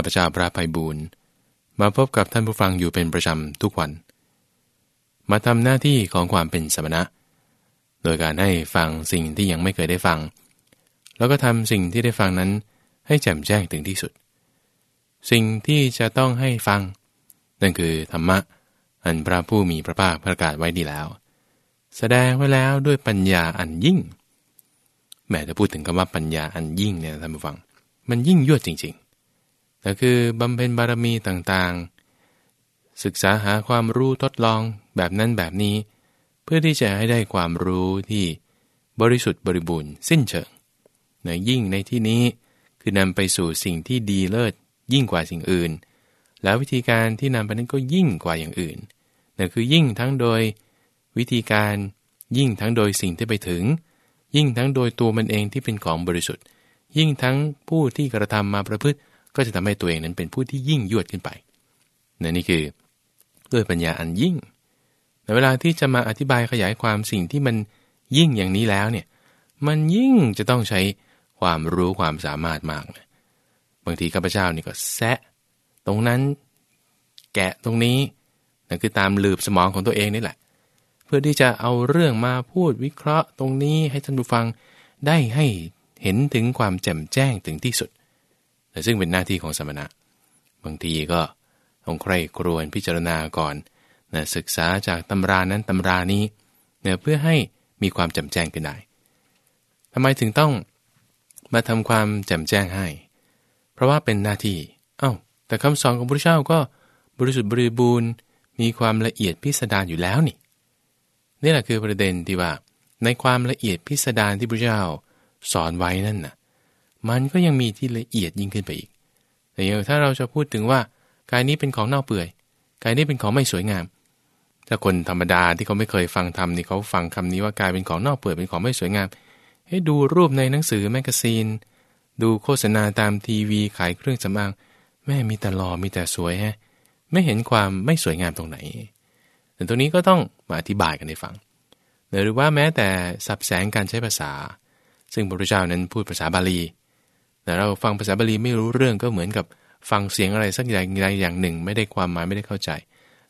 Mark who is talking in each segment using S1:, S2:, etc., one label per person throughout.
S1: ข้าพเจ้าพระภัยบูรณ์มาพบกับท่านผู้ฟังอยู่เป็นประจำทุกวัน มาทำหน้าที่ของความเป็นสมณะ โดยการให้ฟังสิ่งที่ยังไม่เคยได้ฟัง แล้วก็ทำสิ่งที่ได้ฟังนั้นให้แจ่มแจ้งถึงที่สุด สิ่งที่จะต้องให้ฟัง นั่นคือธรรมะอันพระผู้มีพระภาคประกาศไว้ดีแล้ว แสดงไว้แล้วด้วยปัญญาอันยิ่ง แม้จะพูดถึงคำว่าปัญญาอันยิ่งเนี่ยท่านผู้ฟัง มันยิ่งยวดจริง ๆ แต่คือบำเพ็ญบารมีต่างๆ ศึกษาหาความรู้ทดลองแบบนั้นแบบนี้ เพื่อที่จะให้ได้ความรู้ที่บริสุทธิ์บริบูรณ์สิ้นเชิงเนือยิ่งในที่นี้คือนำไปสู่สิ่งที่ดีเลิศยิ่งกว่าสิ่งอื่น แล้ววิธีการที่นำไปนั้นก็ยิ่งกว่าอย่างอื่นนั่นคือยิ่งทั้งโดยวิธีการยิ่งทั้งโดยสิ่งที่ไปถึง ยิ่งทั้งโดยตัวมันเองที่เป็นของบริสุทธิ์ ยิ่งทั้งผู้ที่กระทำมาประพฤติ ก็จะทำให้ตัวเองนั้นเป็นผู้ที่ยิ่งยวดขึ้นไปนั่นนี่คือด้วยปัญญาอันยิ่งในเวลาที่จะมาอธิบายขยายความสิ่งที่มันยิ่งอย่างนี้แล้วเนี่ย มันยิ่งจะต้องใช้ความรู้ความสามารถมากเลยบางทีข้าพเจ้านี่ก็แซะ ตรงนั้นแกะตรงนี้นั่นคือตามลืบสมองของตัวเองนี่แหละ เพื่อที่จะเอาเรื่องมาพูดวิเคราะห์ตรงนี้ให้ท่านผู้ฟังได้ให้เห็นถึงความแจ่มแจ้งถึงที่สุด ซึ่งเป็นหน้าที่ของสมณะ บางทีก็ต้องใคร่ครวญพิจารณาก่อนนะศึกษาจากตำรานั้นตำรานี้เนี่ยเพื่อให้มีความแจ่มแจ้งขึ้นได้ทำไมถึงต้องมาทำความแจ่มแจ้งให้ เพราะว่าเป็นหน้าที่ เอา้า แต่คำสอนของพระเจ้าก็บริสุทธิ์บริบูรณ์ มีความละเอียดพิสดารอยู่แล้วนี่ นี่แหละคือประเด็นที่ว่า ในความละเอียดพิสดารที่พระเจ้าสอนไว้นั่นน่ะ มันก็ยังมีที่ละเอียดยิ่งขึ้นไปอีก แต่ย่างถ้าเราจะพูดถึงว่ากายนี้เป็นของเน่าเปื่อย กายนี้เป็นของไม่สวยงาม ถ้าคนธรรมดาที่เขาไม่เคยฟังธรรมนี่เขาฟังคำนี้ว่ากายเป็นของเน่าเปื่อยเป็นของไม่สวยงาม ให้ดูรูปในหนังสือแมกกาซีน ดูโฆษณาตามทีวีขายเครื่องสำอาง แม่มีแต่หล่อมีแต่สวยฮะ ไม่เห็นความไม่สวยงามตรงไหน แต่ตรงนี้ก็ต้องมาอธิบายกันให้ฟัง หรือว่าแม้แต่ศัพท์แสงการใช้ภาษา ซึ่งพระพุทธเจ้านั้นพูดภาษาบาลี แต่เราฟังภาษาบาลีไม่รู้เรื่องก็เหมือนกับฟังเสียงอะไรสักอย่างใดอย่างหนึ่ง ไม่ได้ความหมายไม่ได้เข้าใจ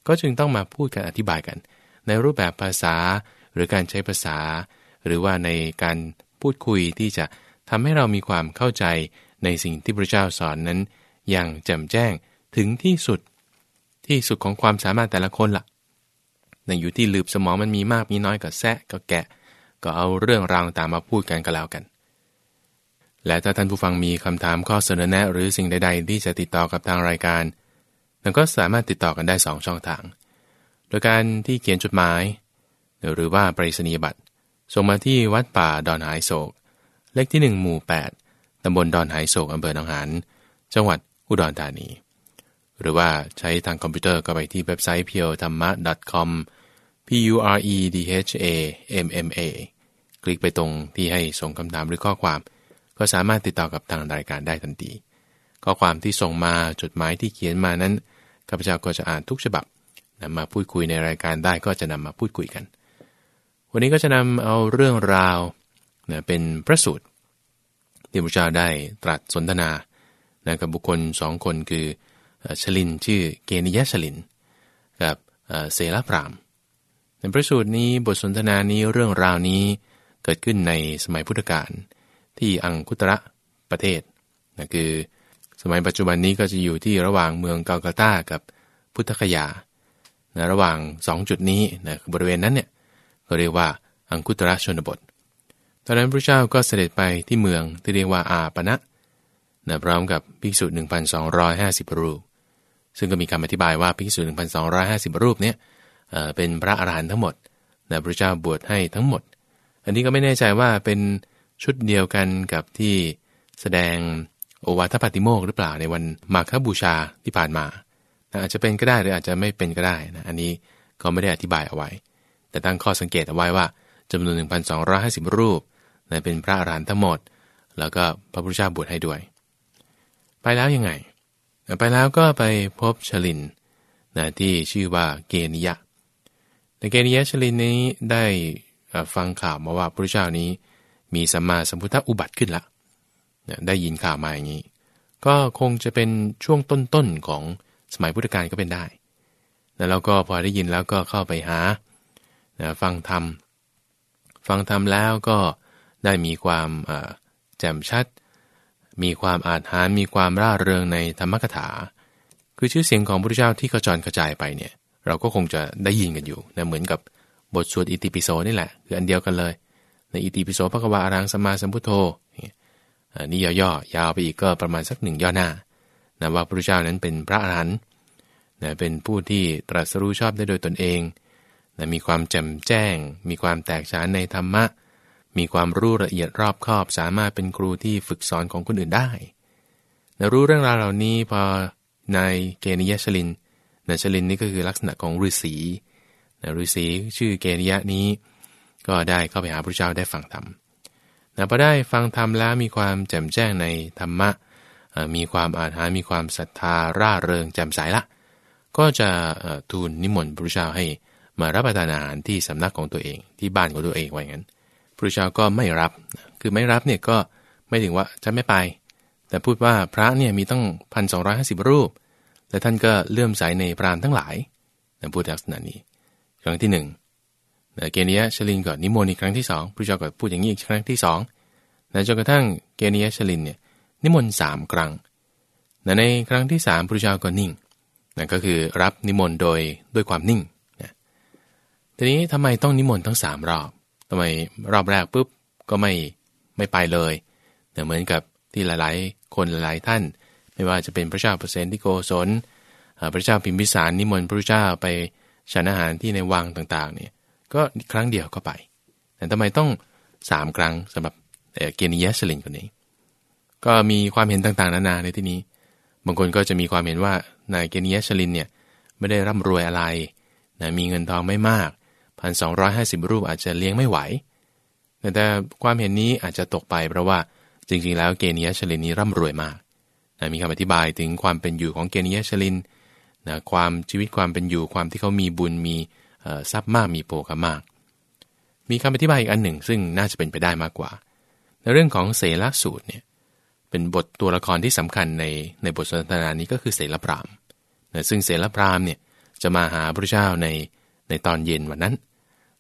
S1: ก็จึงต้องมาพูดกันอธิบายกัน ในรูปแบบภาษาหรือการใช้ภาษา หรือว่าในการพูดคุยที่จะทำให้เรามีความเข้าใจในสิ่งที่พระเจ้าสอนนั้น อย่างแจ่มแจ้งถึงที่สุดที่สุดของความสามารถแต่ละคนละ่ะในอยู่ที่ลืบสมองมันมีมากมีน้อยก็แซะก็แกะ ก็เอาเรื่องราวต่างมาพูดกันก็แล้วกัน และถ้าท่านผู้ฟังมีคำถามข้อเสนอแนะหรือสิ่งใด ๆ ที่จะติดต่อกับทางรายการนั้นก็สามารถติดต่อกันได้ 2 ช่องทาง โดยการที่เขียนจดหมาย หรือว่าปริศนียบัตรส่งมาที่วัดป่าดอนหายโศก เลขที่ 1 หมู่ 8 ตำบลดอนหายโศกอำเภอหนองหานจังหวัดอุดรธานี หรือว่าใช้ทางคอมพิวเตอร์ก็ไปที่เว็บไซต์ p u r e t h a m m a com p u r e d h a m m a คลิกไปตรงที่ให้ส่งคำถามหรือข้อความ ก็สามารถติดต่อกับทางรายการได้ทันทีข้อความที่ส่งมาจดหมายที่เขียนมานั้นข้าพเจ้าก็จะอ่านทุกฉบับนำมาพูดคุยในรายการได้ก็จะนำมาพูดคุยกัน วันนี้ก็จะนำเอาเรื่องราวนะเป็นพระสูตรที่พระเจ้าได้ตรัสสนทนานะกับบุคคลสองคนคือชลินชื่อเกนิยะชลิน กับเสลพรามในพระสูตรนี้บทสนทนานี้เรื่องราวนี้เกิดขึ้นในสมัยพุทธกาล ที่อังคุตระประเทศนะคือสมัยปัจจุบันนี้ก็จะอยู่ที่ระหว่างเมืองกาลกาตากับพุทธคยานะระหว่าง 2 จุดนี้นะคือบริเวณนั้นเนี่ยเเรียกว่าอังคุตระชนบท ตอนนั้นพระเจ้าก็เสด็จไปที่เมืองที่เรียกว่าอาปณะนะพร้อมกับภิกษุ 1,250 รูป ซึ่งก็มีคำอธิบายว่าภิกษุ 1,250 รูปเนี่ยเป็นพระอรหันต์ทั้งหมดนะพระเจ้าบวชให้ทั้งหมด อันนี้ก็ไม่แน่ใจว่าเป็น ชุดเดียวกันกับที่แสดงโอวาทปฏิโมกหรือเปล่าในวันมาคบูชาที่ผ่านมาอาจจะเป็นก็ได้หรืออาจจะไม่เป็นก็ได้นะอันนี้ก็ไม่ได้อธิบายเอาไว้ แต่ตั้งข้อสังเกตเอาไว้ว่าจำนวน 1,250 รูปนะเป็นพระอรหันต์ทั้งหมด แล้วก็พระพุทธเจ้าบวชให้ด้วย ไปแล้วยังไง ไปแล้วก็ไปพบชลินนะที่ชื่อว่าเกนิยะในเกนิยะชลินนี้ได้ฟังข่าวมาว่าพระพุทธเจ้านี้ มีสัมมาสัมพุทธอุบัติขึ้นละได้ยินข่าวมาอย่างนี้ ก็คงจะเป็นช่วงต้นๆของสมัยพุทธกาลก็เป็นได้แล้วก็พอได้ยินแล้วก็เข้าไปหาฟังธรรม ฟังธรรมแล้วก็ได้มีความแจ่มชัด มีความอาถรรมีความร่าเริงในธรรมกถา คือชื่อเสียงของพระพุทธเจ้าที่กระจรกระจายไปเนี่ย เราก็คงจะได้ยินกันอยู่นะเหมือนกับบทสวดอิติปิโสนี่แหละ คืออันเดียวกันเลย ในอิติปิโสพระกวาอรังสมาสัมพุทโธนี่ย่อๆยาวไปอีกก็ประมาณสักหนึ่งย่อหน้านะว่าพระพุทธเจ้านั้นเป็นพระอรหันต์นะเป็นผู้ที่ตรัสรู้ชอบได้โดยตนเองนะมีความแจ่มแจ้ง มีความแตกฉานในธรรมะ มีความรู้ละเอียดรอบคอบ สามารถเป็นครูที่ฝึกสอนของคนอื่นได้นะรู้เรื่องราวเหล่านี้พอในเกณยชลินนะชลินนี่ก็คือลักษณะของฤาษีนะฤาษีชื่อเกณยะนี้ ก็ได้เข้าไปหาพระเจ้าได้ฟังธรรมนะพอได้ฟังธรรมแล้วมีความแจ่มแจ้งในธรรมะ มีความอาถรรพ์มีความศรัทธาร่าเริงแจ่มใสละ ก็จะทูลนิมนต์พระเจ้าให้มารับประทานอาหารที่สำนักของตัวเองที่บ้านของตัวเองไว้งั้นพระเจ้าก็ไม่รับ คือไม่รับเนี่ยก็ไม่ถึงว่าจะไม่ไป แต่พูดว่าพระเนี่ยมีต้องพันสองร้อยห้าสิบรูป และท่านก็เลื่อมใสในพรามทั้งหลายนะพูดลักษณะนี้ ครั้งที่หนึ่ง เกเนียชลินก่อนนิมนต์อีกครั้งที่สองพระเจ้าก็พูดอย่างนี้อีกครั้งที่สองจนกระทั่งเกเนียชลินเนี่ยนิมนต์สามครั้งในครั้งที่สามพระเจ้าก็นิ่งนั่นก็คือรับนิมนต์โดยด้วยความนิ่งนะทีนี้ทำไมต้องนิมนต์ทั้งสามรอบทำไมรอบแรกปุ๊บก็ไม่ไม่ไปเลยเหมือนกับที่หลายๆ คนหลายๆท่าน ไม่ว่าจะเป็นพระเจ้าเปอร์เซนติโกศลพระเจ้าพิมพิสารนิมนต์พระเจ้าไปฉันอาหารที่ในวังต่างๆเนี่ย ก็ครั้งเดียวก็ไป แต่ทำไมต้องสามครั้งสำหรับเกนียสลินคนนี้ ก็มีความเห็นต่างๆ นานาในที่นี้ บางคนก็จะมีความเห็นว่านายเกนียสลินเนี่ยไม่ได้ร่ำรวยอะไรนะมีเงินทองไม่มากพันสองรูปอาจจะเลี้ยงไม่ไหว แต่ความเห็นนี้อาจจะตกไปเพราะว่าจริงๆ แล้วเกนียชลินนี้ร่ำรวยมากนะมีคำอธิบายถึงความเป็นอยู่ของเกนียชลินนะความชีวิตความเป็นอยู่ความที่เขามีบุญมี ทรัพย์มากมีโภคมาก มีคำอธิบายอีกอันหนึ่ง ซึ่งน่าจะเป็นไปได้มากกว่า ในเรื่องของเสลสูตรเนี่ยเป็นบทตัวละครที่สำคัญในในบทสนทนานี้ก็คือเสลพรามนะซึ่งเสลพรามเนี่ยจะมาหาพระเจ้าในในตอนเย็นวันนั้น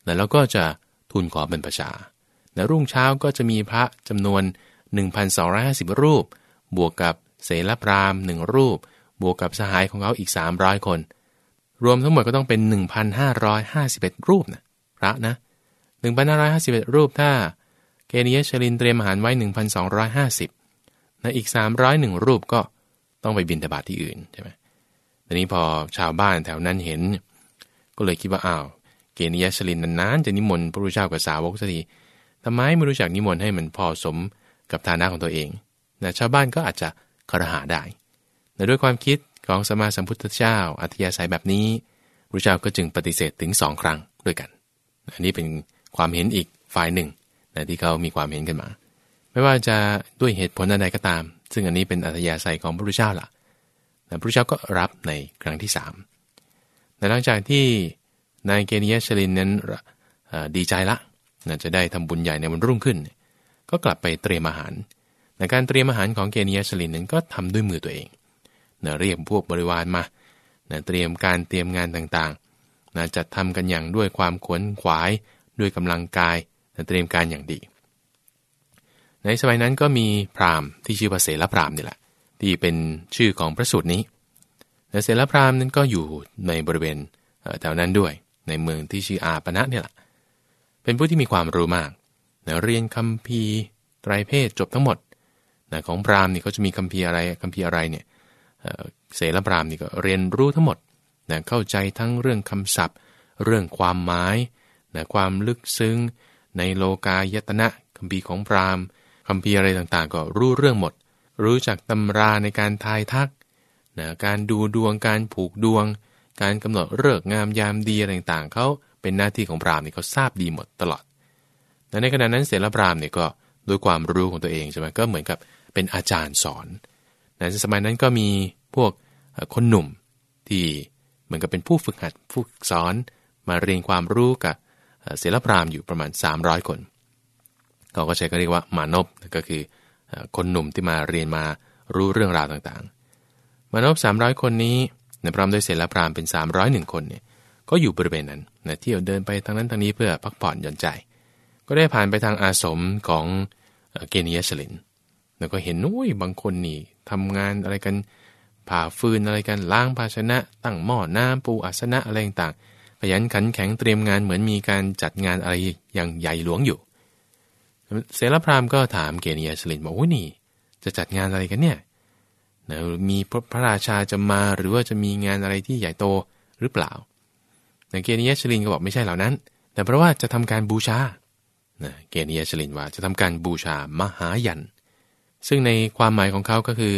S1: นะแล้วก็จะทูลขอเป็นประชานะรุ่งเช้าก็จะมีพระจำนวน 1,250 รูป บวกกับเสลพรามหนึ่งรูป บวกกับสหายของเขาอีก 300 คน รวมทั้งหมดก็ต้องเป็น 1,551 รูปนะพระนะ1,551 รูปถ้าเกเนียชลินเตรียมอาหารไว้ 1,250นะอีก 301 รูปก็ต้องไปบินทบาทที่อื่นใช่ไหมทีนี้พอชาวบ้านแถวนั้นเห็น ก็เลยคิดว่าอ้าวเกเนียชลินนานๆจะนิมนต์พระรูชากับสาวกสักทีทำไมไม่รู้จักนิมนต์ให้มันพอสมกับฐานะของตัวเองนะชาวบ้านก็อาจจะคารหาได้แต่ด้วยความคิด ของสมมาสัมพุทธเจ้า อัธยาศัยแบบนี้พระเจ้าก็จึงปฏิเสธถึงสองครั้งด้วยกัน อันนี้เป็นความเห็นอีกฝ่ายหนึ่งนะที่เขามีความเห็นกันมา ไม่ว่าจะด้วยเหตุผลใดก็ตาม ซึ่งอันนี้เป็นอัธยาศัยของพระพุทธเจ้าล่ะนะพระเจ้าก็รับในครั้งที่สามหลังจากที่นายเกเนียชลินนั้นดีใจละนะจะได้ทำบุญใหญ่ในวันรุ่งขึ้น ก็กลับไปเตรียมอาหารในการเตรียมอาหารของเกเนียชลินนั้นก็ทำด้วยมือตัวเอง นะเรียกพวกบริวารมานะเตรียมการเตรียมงานต่างๆนะจัดทำกันอย่างด้วยความขวนขวาย ด้วยกำลังกายนะเตรียมการอย่างดี ในสมัยนั้นก็มีพราหมณ์ที่ชื่อว่าเสลพราหมณ์นี่แหละ ที่เป็นชื่อของพระสูตรนี้แต่เสลพราหมณ์นั้นก็อยู่ในบริเวณแถวนั้นด้วย ในเมืองที่ชื่ออาปณะนี่แหละ เป็นผู้ที่มีความรู้มากนะเรียนคัมภีร์ไตรเพศจบทั้งหมดนะของพราหมณ์นี่เขาจะมีคัมภีร์อะไรคัมภีร์อะไรเนี่ย เสรพรามนี่ก็เรียนรู้ทั้งหมดนะเข้าใจทั้งเรื่องคำศัพท์ เรื่องความหมายนะความลึกซึ้ง ในโลกายตนะคัมภีร์ของพรามคัมภีร์อะไรต่างๆ ก็รู้เรื่องหมด รู้จักตำราในการทายทักนะการดูดวงการผูกดวง การกำหนดเลิกงามยามดีอะไรต่างๆเขาเป็นหน้าที่ของพรามนี่เขาทราบดีหมดตลอดแต่ในขณะนั้นเสรพรามเนี่ยก็ด้วยความรู้ของตัวเองใช่ไหมก็เหมือนกับเป็นอาจารย์สอน ในสมัยนั้นก็มีพวกคนหนุ่มที่เหมือนกับเป็นผู้ฝึกหัดผู้สอนมาเรียนความรู้กับเสลพรามอยู่ประมาณ 300 คนเขาก็ใช้ก็เรียกว่ามานพก็คือคนหนุ่มที่มาเรียนมารู้เรื่องราวต่างๆ มานุษย์300 คนนี้ในพร้อมด้วยเสลพรามเป็น 301 คนเนี่ยก็อยู่บริเวณนั้นนะเที่ยวเดินไปทางนั้นทางนี้เพื่อพักผ่อนหย่อนใจ ก็ได้ผ่านไปทางอาสมของเกเนียสลิน แล้วก็เห็นนุ้ยบางคนนี่ ทำงานอะไรกันผ่าฟืนอะไรกันล้างภาชนะ ตั้งหม้อน้ำปูอาสนะอะไรต่างขยันขันแข็งเตรียมงานเหมือนมีการจัดงานอะไรอย่างใหญ่หลวงอยู่ เสรพรามก็ถามเกเนียสลินบอกว่านี่ จะจัดงานอะไรกันเนี่ยมีพระราชาจะมาหรือว่าจะมีงานอะไรที่ใหญ่โตหรือเปล่าเกเนียสลินก็บอกไม่ใช่เหล่านั้น แต่เพราะว่าจะทำการบูชาเกเนียสลินว่าจะทำการบูชามหายัน ซึ่งในความหมายของเขาก็คือ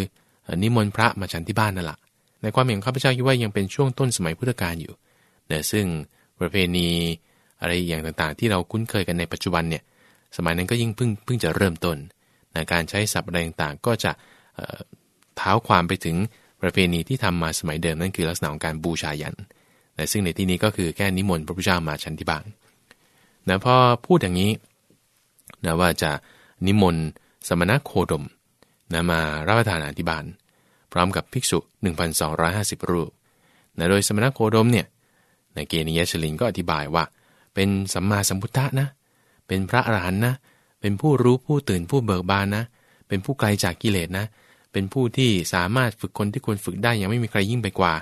S1: นิมนต์พระมาฉันที่บ้านนั่นแหละในความเห็นข้าพเจ้าคิดว่ายังเป็นช่วงต้นสมัยพุทธกาลอยู่เนะซึ่งประเพณีอะไรอย่างต่างๆ ที่เราคุ้นเคยกันในปัจจุบันเนี่ยสมัยนั้นก็ยิ่งเพิ่งเพิ่งจะเริ่มต้นนะการใช้ศัพท์อะไรต่างๆ ก็จะเท้าความไปถึงประเพณีที่ทำมาสมัยเดิมนั่นคือลักษณะของการบูชายันนะซึ่งในที่นี้ก็คือแค่นิมนต์พระพุทธเจ้ามาชันที่บ้านนะพอพูดอย่างนี้นะว่าจะนิมนต์ สมณโคดมนะมารับประทานอาหารที่บ้านพร้อมกับภิกษุ 1,250 รูปนะโดยสมณโคดมเนี่ยในเกณียชลินก็อธิบายว่า เป็นสัมมาสัมพุทธะนะ เป็นพระอรหันต์นะ เป็นผู้รู้ผู้ตื่นผู้เบิกบานนะ เป็นผู้ไกลจากกิเลสนะ เป็นผู้ที่สามารถฝึกคนที่ควรฝึกได้ยังไม่มีใครยิ่งไปกว่า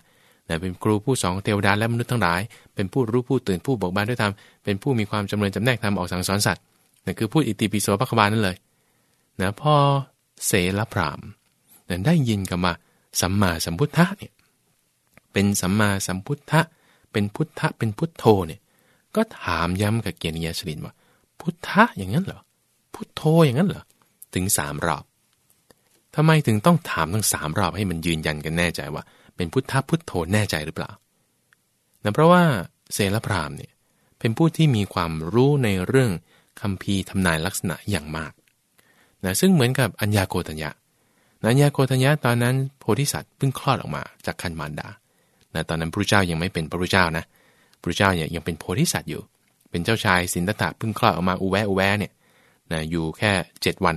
S1: นะเป็นครูผู้สองเทวดาและมนุษย์ทั้งหลาย เป็นผู้รู้ผู้ตื่นผู้เบิกบานด้วยธรรม เป็นผู้มีความจำเริญจำแนกธรรมออกสั่งสอนสัตว์นั่นคือพูดอิติปิโสพระคบาลนั่นเลย นะพ่อเสลพรามนั้นได้ยินกันมาสัมมาสัมพุทธะเนี่ยเป็นสัมมาสัมพุทธะเป็นพุทธะเป็นพุทโธเนี่ยก็ถามย้ำกับเกียรติยาชลินว่า พุทธะอย่างนั้นเหรอพุทโธอย่างนั้นเหรอถึงสามรอบทำไมถึงต้องถามทั้งสามรอบให้มันยืนยันกันแน่ใจว่า เป็นพุทธะพุทโธแน่ใจหรือเปล่านะเพราะว่าเสลพรามเนี่ยเป็นผู้ที่มีความรู้ในเรื่องคำพีทำนายลักษณะอย่างมาก นะซึ่งเหมือนกับอัญญาโกตัญญาอัญญาโกตัญญาตอนนั้นโพธิสัตว์เพิ่งคลอดออกมาจากคันมารดานะตอนนั้นพระเจ้ายังไม่เป็นพระพุทธเจ้านะพระเจ้าเนี่ยยังเป็นโพธิสัตว์อยู่ เป็นเจ้าชายสินตถะเพิ่งคลอดออกมาอุแวอุแวเนี่ยนะอยู่แค่ 7 วัน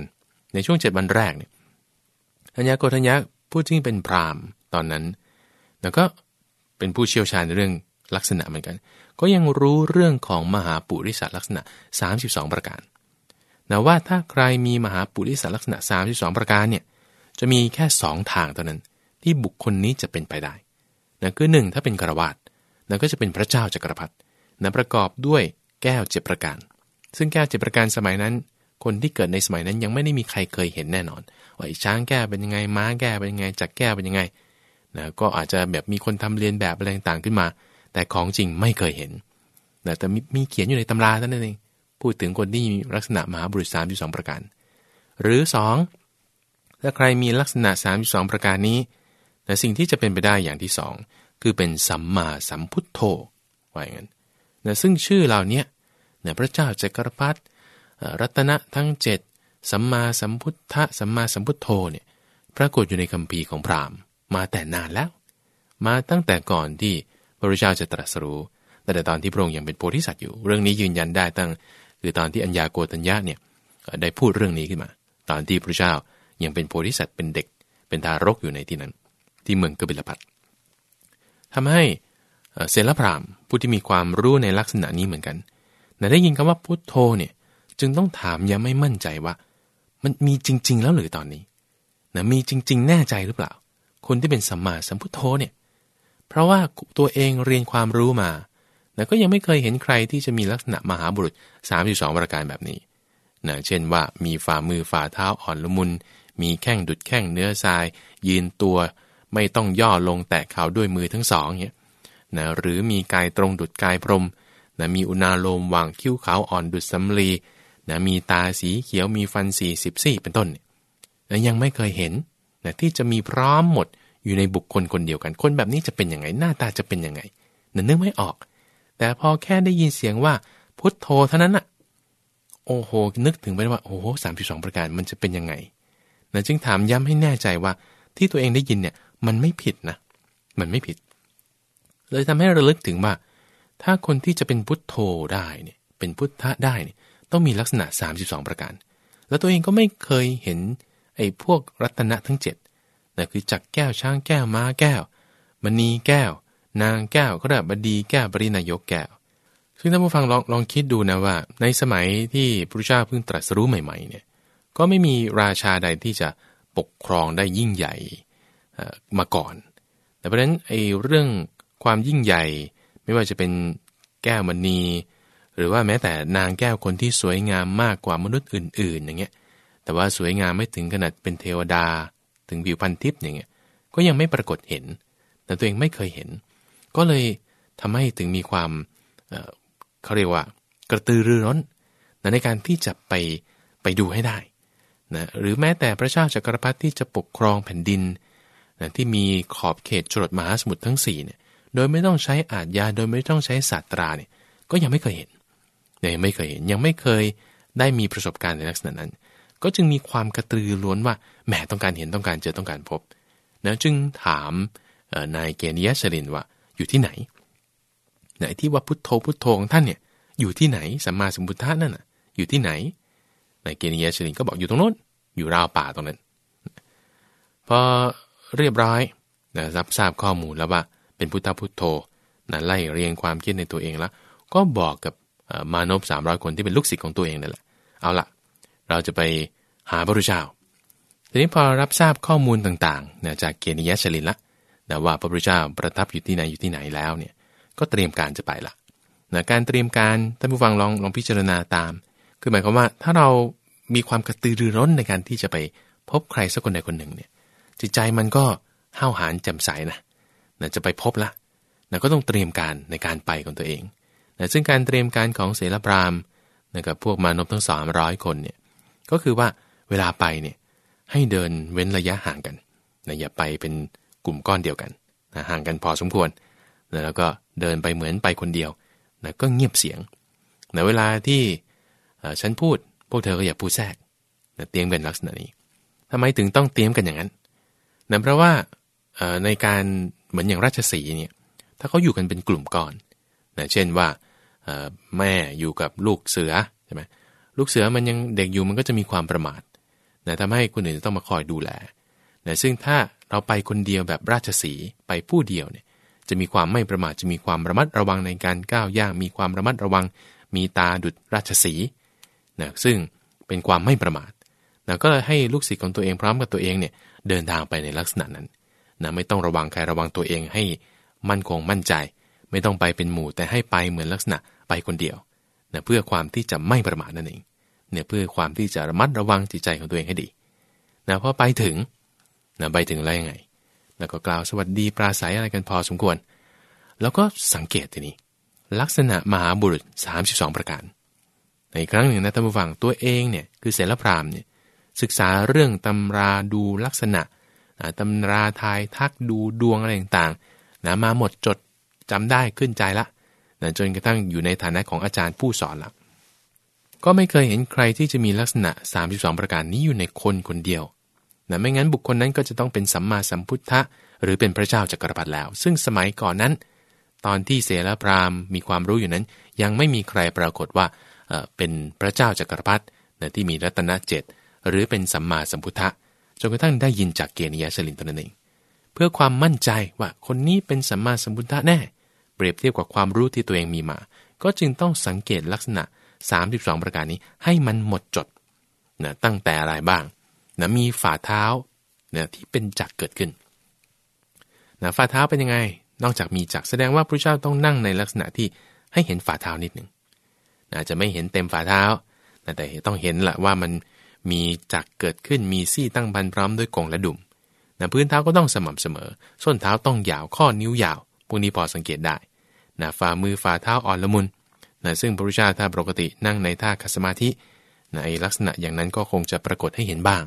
S1: ในช่วง 7 วันแรกเนี่ยอัญญาโกตัญญาผู้ที่เป็นพรามตอนนั้น แล้วก็เป็นผู้เชี่ยวชาญในเรื่องลักษณะเหมือนกัน ก็ยังรู้เรื่องของมหาปุริสัตลักษณะ 32 ประการ นะว่าถ้าใครมีมหาปุริสลักษณะ 32 ประการเนี่ยจะมีแค่ 2 ทางเท่านั้น ที่บุคคลนี้จะเป็นไปได้นะคือหนึ่งถ้าเป็นกระวาดนะก็จะเป็นพระเจ้าจักรพรรดินะประกอบด้วยแก้วเจ็ประการ ซึ่งแก้วเจ็ประการสมัยนั้น คนที่เกิดในสมัยนั้นยังไม่ได้มีใครเคยเห็นแน่นอนว่าช้างแก้วเป็นยังไงม้าแก้วเป็นยังไงจักแก้วเป็นยังไงนะก็อาจจะแบบมีคนทำเรียนแบบอะไรต่างๆขึ้นมา แต่ของจริงไม่เคยเห็นนะแต่มีเขียนอยู่ในตำราเท่านั้นเอง พูดถึงคนที่มีลักษณะมหาบุรุษสามสองประการ หรือสองถ้าใครมีลักษณะ3ามสองประการนี้ แต่สิ่งที่จะเป็นไปได้อย่างที่สองคือเป็นสัมมาสัมพุทโธว่าอย่างนั้นนะซึ่งชื่อเหล่านี้นี่พระเจ้าจักรพรรดิรัตนะทั้ง 7 สัมมาสัมพุทธะสัมมาสัมพุทโธเนี่ยปรากฏอยู่ในคัมภีร์ของพราหมณ์ มาแต่นานแล้ว มาตั้งแต่ก่อนที่พระพุทธเจ้าจะตรัสรู้แต่ตอนที่พระองค์ยังเป็นโพธิสัตว์อยู่ เรื่องนี้ยืนยันได้ตั้ง คือตอนที่อัญญาโกตัญญาเนี่ยได้พูดเรื่องนี้ขึ้นมา ตอนที่พระเจ้ายังเป็นโพธิสัตว์เป็นเด็ก เป็นทารกอยู่ในที่นั้น ที่เมืองกบิลพัททำให้เซลพรามผู้ที่มีความรู้ในลักษณะนี้เหมือนกันแต่ได้ยินคำว่าพุทโธเนี่ยจึงต้องถามยังไม่มั่นใจว่า มันมีจริง ๆ แล้วหรือตอนนี้นะมีจริง ๆ แน่ใจหรือเปล่า คนที่เป็นสัมมาสัมพุทโธเนี่ยเพราะว่าตัวเองเรียนความรู้มา นะก็ยังไม่เคยเห็นใครที่จะมีลักษณะมหาบุรุษ 32 ประการแบบนี้นะเช่นว่ามีฝ่ามือฝ่าเท้าอ่อนละมุน มีแข้งดุดแข้งเนื้อทราย ยืนตัวไม่ต้องย่อลงแตะเข่าด้วยมือทั้งสองเนี่ยนะหรือมีกายตรงดุดกายพรมนะมีอุณาโลมวางคิ้วขาวอ่อนดุดสำลีนะมีตาสีเขียวมีฟันสี่สิบสี่เป็นต้นเนี่ยนะยังไม่เคยเห็นนะที่จะมีพร้อมหมดอยู่ในบุคคลคนเดียวกัน คนแบบนี้จะเป็นยังไงหน้าตาจะเป็นยังไงนะนึกไม่ออก แต่พอแค่ได้ยินเสียงว่าพุทโธเท่านั้นอะโอ้โห นึกถึงไปว่า โอ้โหสามสิบสองประการมันจะเป็นยังไงนะจึงถามย้ำให้แน่ใจว่าที่ตัวเองได้ยินเนี่ยมันไม่ผิดนะ มันไม่ผิด เลยทำให้ระลึกถึงว่า ถ้าคนที่จะเป็นพุทโธได้เนี่ย เป็นพุทธะได้เนี่ย ต้องมีลักษณะ 32 ประการ แล้วตัวเองก็ไม่เคยเห็นไอ้พวกรัตนะทั้ง7นะคือจักแก้วช้างแก้วม้าแก้วมณีแก้ว นางแก้วก็ได้บดีแก้วปรินายกแก้ว ซึ่งท่านผู้ฟังลองลองคิดดูนะว่า ในสมัยที่พระเจ้าเพิ่งตรัสรู้ใหม่ๆเนี่ยก็ไม่มีราชาใดที่จะปกครองได้ยิ่งใหญ่มาก่อน แต่เพราะฉะนั้นไอ้เรื่องความยิ่งใหญ่ ไม่ว่าจะเป็นแก้วมณีหรือว่าแม้แต่นางแก้วคนที่สวยงามมากกว่ามนุษย์อื่น ๆ อย่างเงี้ย แต่ว่าสวยงามไม่ถึงขนาดเป็นเทวดา ถึงผิวพันทิพย์อย่างเงี้ย ก็ยังไม่ปรากฏเห็น แต่ตัวเองไม่เคยเห็น ก็เลยทำให้ถึงมีความเขาเรียกว่ากระตือรือร้นในการที่จะไปไปดูให้ได้นะหรือแม้แต่พระเจ้าจักรพรรดิที่จะปกครองแผ่นดินนะที่มีขอบเขตจรดมหาสมุทรทั้ง4เนี่ยโดยไม่ต้องใช้อาจยาโดยไม่ต้องใช้ศาสตราเนี่ยก็ยังไม่เคยเห็นยังไม่เคยเห็นยังไม่เคยได้มีประสบการณ์ในลักษณะนั้น ก็จึงมีความกระตือร้นว่าแหมต้องการเห็นต้องการเจอต้องการพบนะจึงถามนายเกเนียชลินว่า อยู่ที่ไหน ไหนที่ว่าพุทโธพุทโธของท่านเนี่ยอยู่ที่ไหนสัมมาสัมพุทธะนั่นน่ะ อยู่ที่ไหนนายเกเนียชลินก็บอกอยู่ตรงโน้น อยู่ราวป่าตรงนั้น พอเรียบร้อยนะรับทราบข้อมูลแล้วว่า เป็นพุทธพุทโธนะไล่เรียงความคิดในตัวเองแล้ว ก็บอกกับมานพสามร้อยคนที่เป็นลูกศิษย์ของตัวเองนั่นแหละเอาละเราจะไปหาพระพุทธเจ้าทีนี้พอรับทราบข้อมูลต่างๆนะจากเกณยชลินละ นะว่าพระพุทธเจ้าประทับอยู่ที่ไหนอยู่ที่ไหนแล้วเนี่ยก็เตรียมการจะไปละนะการเตรียมการท่านผู้ฟังลองลองพิจารณาตาม คือหมายความว่าถ้าเรามีความกระตือรือร้นในการที่จะไปพบใครสักคนใดคนหนึ่งเนี่ยจิตใจมันก็ห้าวหาญแจ่มใสนะนะจะไปพบละนะก็ต้องเตรียมการในการไปของตัวเองนะซึ่งการเตรียมการของเสรพรามนะกับพวกมานพทั้งสามร้อยคนเนี่ยก็คือว่าเวลาไปเนี่ยให้เดินเว้นระยะห่างกันนะอย่าไปเป็น กลุ่มก้อนเดียวกันนะห่างกันพอสมควรนะแล้วก็เดินไปเหมือนไปคนเดียวนะก็เงียบเสียงนะเวลาที่ฉันพูดพวกเธอก็อย่าพูดแทรกนะเตรียมเป็นลักษณะนี้ทำไมถึงต้องเตรียมกันอย่างนั้นนะเพราะว่าในการเหมือนอย่างราชสีเนี่ยถ้าเขาอยู่กันเป็นกลุ่มก่อนนะเช่นว่าแม่อยู่กับลูกเสือใช่ไหมลูกเสือมันยังเด็กอยู่มันก็จะมีความประมาทนะทำให้คนอื่นต้องมาคอยดูแลนะซึ่งถ้า เราไปคนเดียวแบบราชสีไปผู้เดียวเนี่ยจะมีความไม่ประมาทจะมีความระมัดระวังในการก้าวย่าง มีความระมัดระวัง มีตาดุดราชสีนะซึ่งเป็นความไม่ประมาทนะก็ให้ลูกศิษย์ของตัวเองพร้อมกับตัวเองเนี่ยเดินทางไปในลักษณะนั้นนะไม่ต้องระวังใครระวังตัวเองให้มั่นคงมั่นใจ ไม่ต้องไปเป็นหมู่แต่ให้ไปเหมือนลักษณะไปคนเดียวนะเพื่อความที่จะไม่ประมาทนั่นเองเนี่ยเพื่อความที่จะระมัดระวังจิตใจของตัวเองให้ดีนะพอไปถึง นะไปถึงแล้วยังไง แล้วก็กล่าวสวัสดีปราศัยอะไรกันพอสมควร แล้วก็สังเกตทีนี้ ลักษณะมหาบุรุษ 32 ประการ ในครั้งหนึ่งนะท่านผู้ฟังตัวเองเนี่ยคือเสรพรามเนี่ยศึกษาเรื่องตำราดูลักษณะตำราทายทักดูดวงอะไรต่างๆนะมาหมดจดจำได้ขึ้นใจละนะจนกระทั่งอยู่ในฐานะของอาจารย์ผู้สอนละก็ไม่เคยเห็นใครที่จะมีลักษณะ 32 ประการนี้อยู่ในคนคนเดียว นะไม่งั้นบุคคลนั้นก็จะต้องเป็นสัมมาสัมพุทธะ หรือเป็นพระเจ้าจักรพรรดิแล้ว ซึ่งสมัยก่อนนั้น ตอนที่เสรพราหมมีความรู้อยู่นั้น ยังไม่มีใครปรากฏว่าเป็นพระเจ้าจักรพรรดิที่มีรัตนเจ็ดหรือเป็นสัมมาสัมพุทธะจนกระทั่งได้ยินจากเกณยาชลินตนเองเพื่อความมั่นใจว่าคนนี้เป็นสัมมาสัมพุทธะแน่ เปรียบเทียบกับความรู้ที่ตัวเองมีมา ก็จึงต้องสังเกตลักษณะ 32 ประการนี้ให้มันหมดจดนะตั้งแต่อะไรบ้าง นะมีฝ่าเท้านะที่เป็นจักเกิดขึ้นนะฝ่าเท้าเป็นยังไง นอกจากมีจักแสดงว่าพระเจ้าต้องนั่งในลักษณะที่ให้เห็นฝ่าเท้านิดหนึ่งนะจะไม่เห็นเต็มฝ่าเท้านะแต่ต้องเห็นแหละว่ามันมีจักเกิดขึ้นมีซี่ตั้งพันพร้อมด้วยกงและดุมนะพื้นเท้าก็ต้องสม่ำเสมอ ส้นเท้าต้องยาวข้อนิ้วยาวพวกนี้พอสังเกตได้นะฝ่ามือฝ่าเท้าอ่อนละมุนนะซึ่งพระพุทธเจ้าถ้าปกตินั่งในท่าคัสมาธินะลักษณะอย่างนั้นก็คงจะปรากฏให้เห็นบ้าง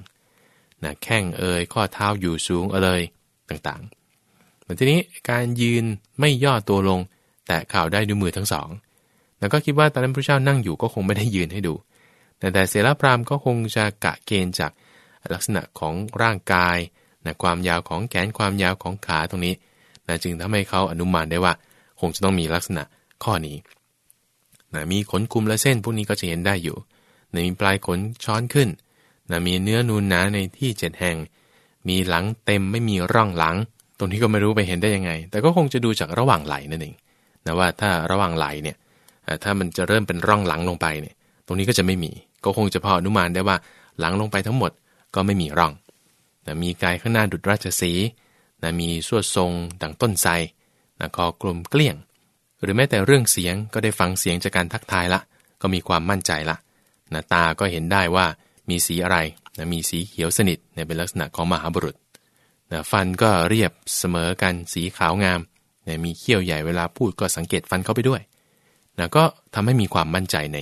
S1: นะแข้งเอ่ยข้อเท้าอยู่สูงเอ่ยต่างๆแต่ทีนี้การยืนไม่ย่อตัวลง แต่ข่าวได้ด้วยมือทั้งสองแล้วก็คิดว่าตอนนั้นพระเจ้านั่งอยู่ก็คงไม่ได้ยืนให้ดู แต่แต่เสรพรามก็คงจะกะเกณฑ์จากลักษณะของร่างกายนะความยาวของแขนความยาวของขาตรงนี้นะจึงทำให้เขาอนุมานได้ว่า คงจะต้องมีลักษณะข้อนี้นะมีขนคุมและเส้นพวกนี้ก็จะเห็นได้อยู่นะมีปลายขนช้อนขึ้น นะมีเนื้อนูนหนาในที่เจ็ดแห่ง มีหลังเต็มไม่มีร่องหลัง ตรงนี้ก็ไม่รู้ไปเห็นได้ยังไง แต่ก็คงจะดูจากระหว่างไหลนั่นเองนะว่าถ้าระหว่างไหลเนี่ยถ้ามันจะเริ่มเป็นร่องหลังลงไปเนี่ย ตรงนี้ก็จะไม่มี ก็คงจะพออนุมานได้ว่าหลังลงไปทั้งหมดก็ไม่มีร่องนะมีกายข้างหน้าดุจราชสีนะมีสวดทรงดังต้นไทรนะคอกลมเกลี้ยง หรือแม้แต่เรื่องเสียงก็ได้ฟังเสียงจากการทักทายละ ก็มีความมั่นใจละนะตาก็เห็นได้ว่า มีสีอะไรนะมีสีเขียวสนิทเนี่ยเป็นลักษณะของมหาบุรุษนะฟันก็เรียบเสมอกันสีขาวงามนะมีเขี้ยวใหญ่เวลาพูดก็สังเกตฟันเข้าไปด้วยนะก็ทำให้มีความมั่นใจใน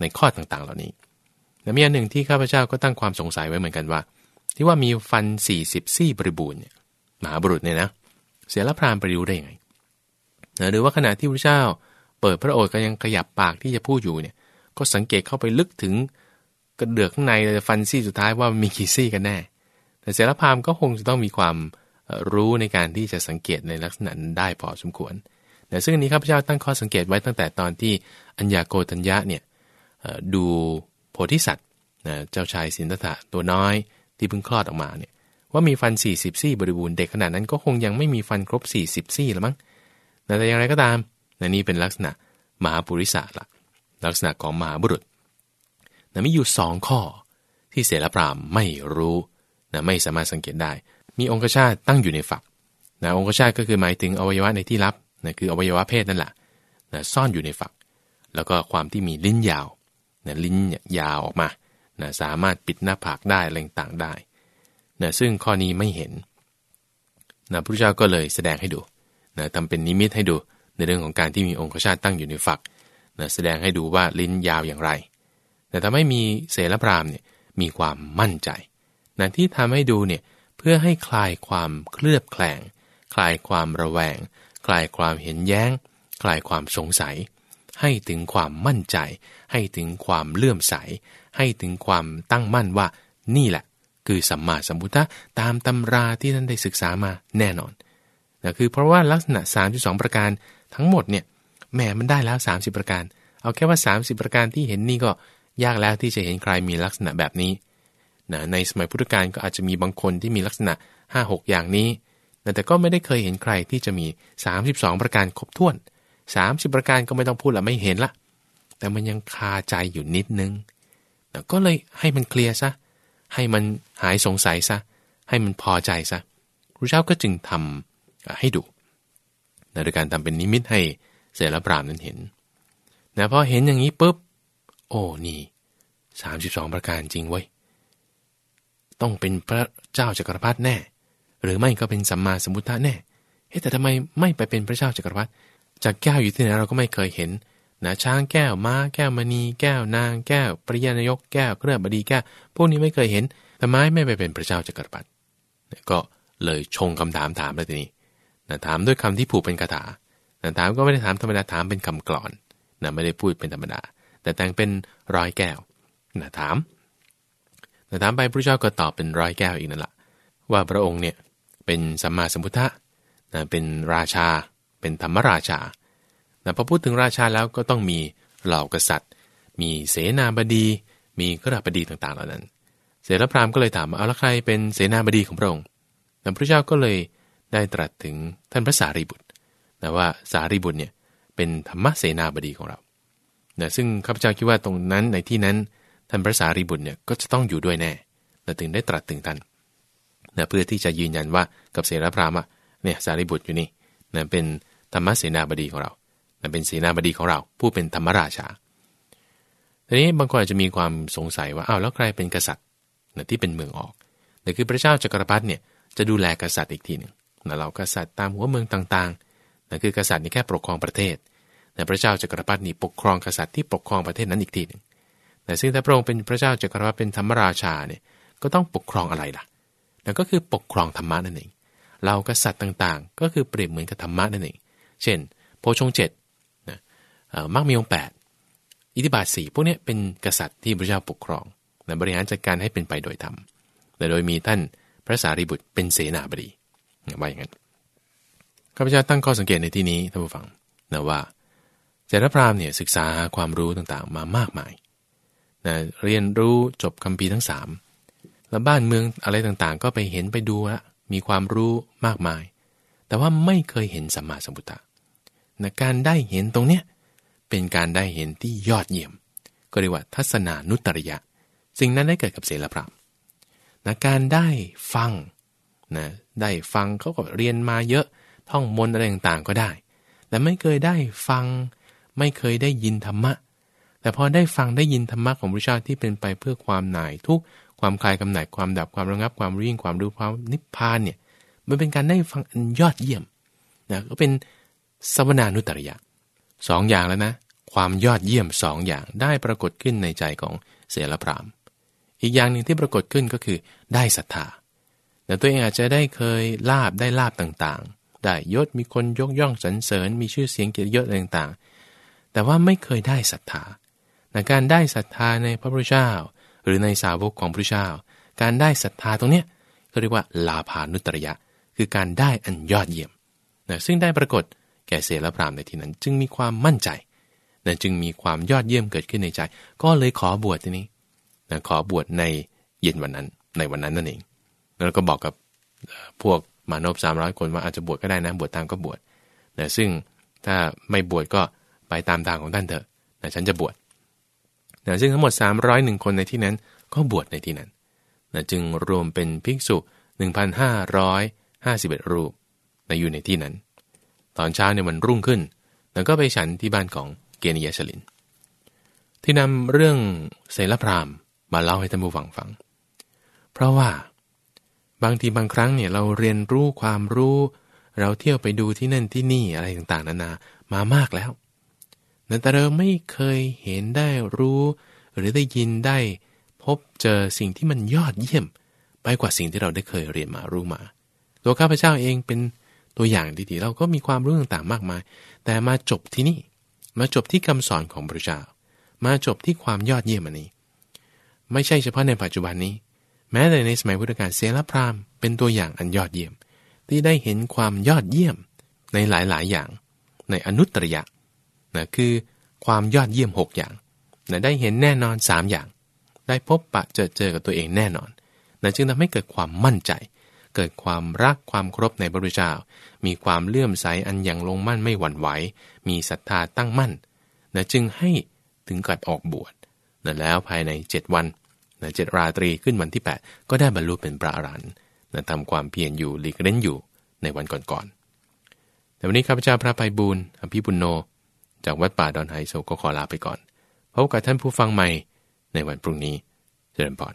S1: ในข้อต่างๆ เหล่านี้นะมีอันหนึ่งที่ข้าพเจ้าก็ตั้งความสงสัยไว้เหมือนกันว่า ที่ว่ามีฟัน 40 ซี่บริบูรณ์เนี่ยมหาบุรุษเนี่ยนะเสียละพรามไปรู้ได้ยังไงนะหรือว่าขณะที่พระเจ้าเปิดพระโอษฐ์ก็ยังขยับปากที่จะพูดอยู่เนี่ยก็สังเกตเข้าไปลึกถึง กระเดือกข้างในฟันซี่สุดท้ายว่ามีกี่ซี่กันแน่ แต่เสรพามก็คงจะต้องมีความรู้ในการที่จะสังเกตในลักษณะนั้นได้พอสมควรแต่ซึ่งอันนี้ข้าพเจ้าตั้งข้อสังเกตไว้ตั้งแต่ตอนที่อัญญาโกตัญญะเนี่ยดูโพธิสัตว์เจ้าชายสินธะตัวน้อยที่เพิ่งคลอดออกมาเนี่ยว่ามีฟัน 40 ซี่บริบูรณ์เด็กขนาดนั้นก็คงยังไม่มีฟันครบ 40 ซี่แล้วมั้งแต่อย่างไรก็ตามนนี่เป็นลักษณะมหาปุริสะละลักษณะของมหาบุรุษ นะมีอยู่สองข้อ ที่เสรพรามไม่รู้นะไม่สามารถสังเกตได้ มีองคชาตตั้งอยู่ในฝักนะองคชาตก็คือหมายถึงอวัยวะในที่ลับนะคืออวัยวะเพศนั่นแหละนะซ่อนอยู่ในฝัก แล้วก็ความที่มีลิ้นยาวนะลิ้นยาวออกมานะสามารถปิดหน้าผากได้อะไรต่างได้นะซึ่งข้อนี้ไม่เห็นนะพระเจ้าก็เลยแสดงให้ดูนะทำเป็นนิมิตให้ดูในเรื่องของการที่มีองคชาตตั้งอยู่ในฝักนะแสดงให้ดูว่าลิ้นยาวอย่างไร แต่ทำให้มีเสรพรามเนี่ยมีความมั่นใจนะที่ทำให้ดูเนี่ยเพื่อให้คลายความเคลือบแคลง คลายความระแวง คลายความเห็นแย้ง คลายความสงสัย ให้ถึงความมั่นใจ ให้ถึงความเลื่อมใส ให้ถึงความตั้งมั่นว่านี่แหละ คือสัมมาสัมพุทธะตามตำราที่ท่านได้ศึกษามาแน่นอนนะคือเพราะว่าลักษณะ 32 ประการทั้งหมดเนี่ยแหมมันได้แล้ว 30 ประการ เอาแค่ว่า 30 ประการที่เห็นนี่ก็ ยากแล้วที่จะเห็นใครมีลักษณะแบบนี้นะในสมัยพุทธกาลก็อาจจะมีบางคนที่มีลักษณะ 5-6 อย่างนี้นะแต่ก็ไม่ได้เคยเห็นใครที่จะมี 32 ประการครบถ้วน 30 ประการก็ไม่ต้องพูดละไม่เห็นละ แต่มันยังคาใจอยู่นิดนึงนะก็เลยให้มันเคลียร์ซะ ให้มันหายสงสัยซะ ให้มันพอใจซะพระเจ้าก็จึงทำให้ดูโดยการทำเป็นนิมิตให้เสรพรามนั้นเห็นนะพอเห็นอย่างนี้ปุ๊บ โอ้นี่ สามสิบสองประการจริงเว้ย ต้องเป็นพระเจ้าจักรพรรดิแน่ หรือไม่ก็เป็นสัมมาสัมพุทธะแน่เฮ้แต่ทำไมไม่ไปเป็นพระเจ้าจักรพรรดิจากแก้วอยู่ที่ไหนเราก็ไม่เคยเห็นนะช้างแก้วม้าแก้วมณี แก้วนางแก้ว ปริยานยกแก้วเครื่องบดีแก้วพวกนี้ไม่เคยเห็นแต่ไมไม่ไปเป็นพระเจ้าจักรพรรดิก็เลยชงคำถามถามเลยทีนี้นะถามด้วยคำที่ผูกเป็นคาถานะถามก็ไม่ได้ถามธรรมดาถามเป็นคำกลอนนะไม่ได้พูดเป็นธรรมดา แต่แต่งเป็นร้อยแก้ว นะถามนะถามไปพระเจ้าก็ตอบเป็นร้อยแก้วอีกนั่นแหละว่าพระองค์เนี่ยเป็นสัมมาสัมพุทธะนะเป็นราชา เป็นธรรมราชานะพอพูดถึงราชาแล้วก็ต้องมีเหล่ากษัตริย์ มีเสนาบดี มีขราบดีต่างๆเหล่านั้น เสรพรามก็เลยถามเอาละใครเป็นเสนาบดีของพระองค์พระเจ้าก็เลยได้ตรัสถึงท่านพระสารีบุตรนะว่าสารีบุตรเนี่ยเป็นธรรมเสนาบดีของเรานะซึ่งข้าพเจ้าคิดว่าตรงนั้นในที่นั้น ท่านพระสารีบุตรเนี่ยก็จะต้องอยู่ด้วยแน่นะถึงได้ตรัสถึงท่านนะเพื่อที่จะยืนยันว่ากับเสรพรามะเนี่ยสารีบุตรอยู่นี่นะเป็นธรรมเสนาบดีของเรานะเป็นเสนาบดีของเรา ผู้เป็นธรรมราชาทีนี้บางคนอาจจะมีความสงสัยว่าอ้าวแล้วใครเป็นกษัตริย์นะที่เป็นเมืองออกแต่คือพระเจ้าจักรพรรดิเนี่ยจะดูแลกษัตริย์อีกทีหนึ่งนะเรากษัตริย์ตามหัวเมืองต่างๆนะคือกษัตริย์นี่แค่ปกครองประเทศแต่พระเจ้าจักรพรรดินี่ปกครองกษัตริย์ที่ปกครองประเทศนั้นอีกทีหนึ่ง แต่ซึ่งถ้าพระองค์เป็นพระเจ้าจักรพรรดิเป็นธรรมราชาเนี่ยก็ต้องปกครองอะไรล่ะนั่นก็คือปกครองธรรมะนั่นเองเรากษัตริย์ต่างๆ ก็คือเปรียบเหมือนกับธรรมะนั่นเอง เช่น โพชงเจ็ดนะมรรคมีองแปดอิทธิบาทสี่พวกนี้เป็นกษัตริย์ที่พระเจ้าปกครองและบริหารจัดการให้เป็นไปโดยธรรมแต่โดยมีท่านพระสารีบุตรเป็นเสนาบดีว่าอย่างนั้นข้าพเจ้าตั้งข้อสังเกตในที่นี้ท่านผู้ฟังนะว่าเจรพรามเนี่ยศึกษาความรู้ต่างๆมามากมาย นะเรียนรู้จบคำพีทั้งสามแล้วบ้านเมืองอะไรต่างๆ ก็ไปเห็นไปดูละมีความรู้มากมาย แต่ว่าไม่เคยเห็นสัมมาสัมพุทธะนะการได้เห็นตรงเนี้ยเป็นการได้เห็นที่ยอดเยี่ยม ก็เรียกว่าทัศนานุตริยะ สิ่งนั้นได้เกิดกับเสลพรามนะการได้ฟังนะได้ฟังเขาก็เรียนมาเยอะท่องมนอะไรต่างๆก็ได้ แต่ไม่เคยได้ฟัง ไม่เคยได้ยินธรรมะ แต่พอได้ฟังได้ยินธรรมะของพระเจ้าที่เป็นไปเพื่อความหน่ายทุกความคลายกำหนัดความดับความระงับความริ่งความรู้ความนิพพานเนี่ยมันเป็นการได้ฟังอันยอดเยี่ยมนะก็เป็นสวนานุตริยะสองอย่างแล้วนะ ความยอดเยี่ยมสองอย่างได้ปรากฏขึ้นในใจของเสลพรามอีกอย่างหนึ่งที่ปรากฏขึ้นก็คือได้ศรัทธาแต่ตัวเองอาจจะได้เคยลาบได้ลาบต่างๆ ได้ยศมีคนยกย่องสรรเสริญ มีชื่อเสียงเกียรติยศต่างๆ แต่ว่าไม่เคยได้ศรัทธา แต่การได้ศรัทธาในพระพุทธเจ้า หรือในสาวกของพระพุทธเจ้า การได้ศรัทธาตรงเนี้ยก็เรียกว่าลาภานุตรยะ คือการได้อันยอดเยี่ยมนะซึ่งได้ปรากฏแก่เสลพรามในที่นั้น จึงมีความมั่นใจนะจึงมีความยอดเยี่ยมเกิดขึ้นในใจ ก็เลยขอบวชทีนี้นะขอบวชในเย็นวันนั้น ในวันนั้นนั่นเอง แล้วก็บอกกับพวกมานพสามร้อยคนว่าอาจจะบวชก็ได้นะบวชตามก็บวชนะซึ่งถ้าไม่บวชก็ไปตามทางของท่านเถอะนะฉันจะบวช นะซึ่งทั้งหมด 301 คนในที่นั้นก็บวชในที่นั้นนะจึงรวมเป็นภิกษุ 1,551 รูปนะอยู่ในที่นั้น ตอนเช้าเนี่ยมันรุ่งขึ้นแล้วก็ไปฉันที่บ้านของเกณยชลิน ที่นำเรื่องเสลพรามมาเล่าให้ท่านผู้ฟังฟัง เพราะว่าบางทีบางครั้งเนี่ยเราเรียนรู้ความรู้ เราเที่ยวไปดูที่นั่นที่นี่อะไรต่างๆนานา มามากแล้ว แต่เราไม่เคยเห็นได้รู้ หรือได้ยินได้ พบเจอสิ่งที่มันยอดเยี่ยม ไปกว่าสิ่งที่เราได้เคยเรียนมารู้มา ตัวข้าพเจ้าเองเป็นตัวอย่างดีๆ เราก็มีความรู้ต่างๆมากมาย แต่มาจบที่นี่ มาจบที่คำสอนของพระเจ้า มาจบที่ความยอดเยี่ยมอันนี้ ไม่ใช่เฉพาะในปัจจุบันนี้ แม้แต่ในสมัยพุทธกาลเสลพรามเป็นตัวอย่างอันยอดเยี่ยม ที่ได้เห็นความยอดเยี่ยมในหลายๆ อย่าง ในอนุตรยะ นะคือความยอดเยี่ยม 6 อย่างนะได้เห็นแน่นอน 3 อย่าง ได้พบปะเจอเจอกับตัวเองแน่นอนนะจึงทำให้เกิดความมั่นใจ เกิดความรักความครบในพระพุทธเจ้า มีความเลื่อมใสอันอย่างลงมั่นไม่หวั่นไหว มีศรัทธาตั้งมั่นนะจึงให้ถึงกัดออกบวชนะแล้วภายใน 7 วันนะเจ็ดราตรีขึ้นวันที่ 8 ก็ได้บรรลุเป็นพระอรหันต์นะทำความเพียรอยู่หลีกเล่นอยู่ในวันก่อนๆแต่วันนี้ข้าพเจ้าพระภัยบูรณ์อภิปุญโน จากวัดป่าดอนไฮโซก็ขอลาไปก่อนพบกับท่านผู้ฟังใหม่ในวันพรุ่งนี้เจริญพร